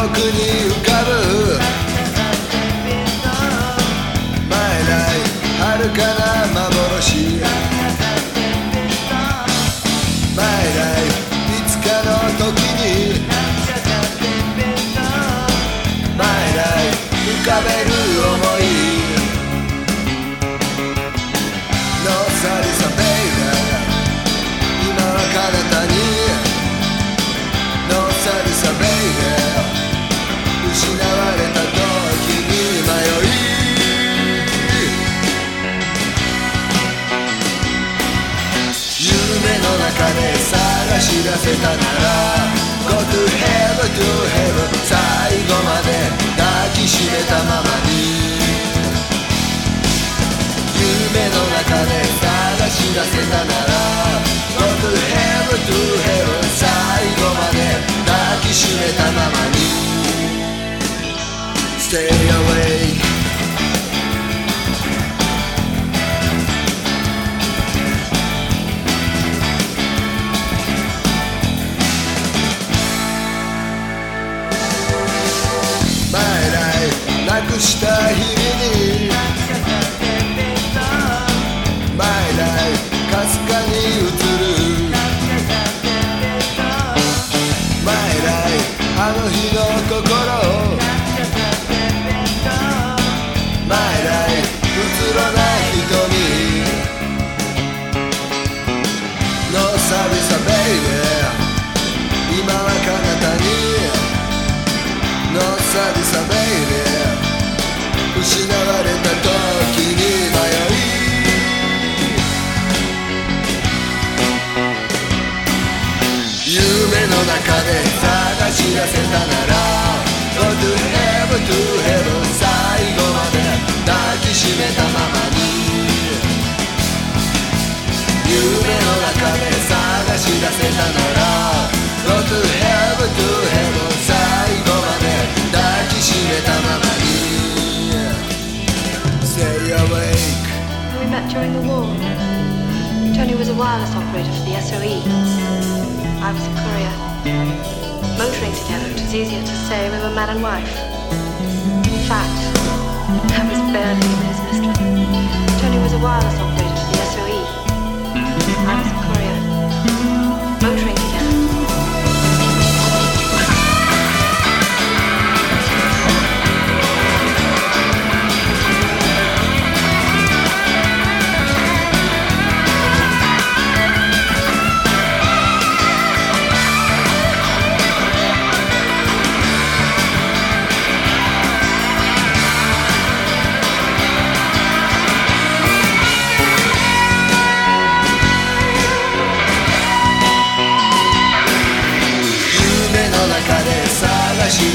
僕に前ない遥かな幻前ない遥かな幻。探し出せたなら Go to heaven to heaven した日々に前来かすかに映る前来あの日の心前来うつろな瞳 No 寂さ baby 今は彼方に No 寂さ baby 中で探し出せたなら Go to heaven to heaven 最後まで抱きしめたままに夢の中で探し出せたなら Go to heaven to heaven 最後まで抱きしめたままに Stay awake We met during the war. Tony was a wireless operator for the SOE. I was a courier. Motoring together, it was easier to say we were man and wife. In fact, I was barely even his mistress. Tony was a wireless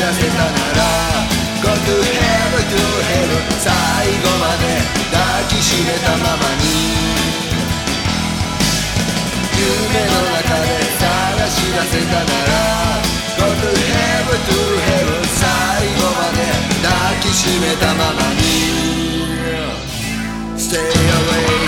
出せたなら」「Go to heaven to heaven」「最後まで抱きしめたままに」「夢の中で探し出せたなら」「Go to heaven to heaven」「最後まで抱きしめたままに」「Stay away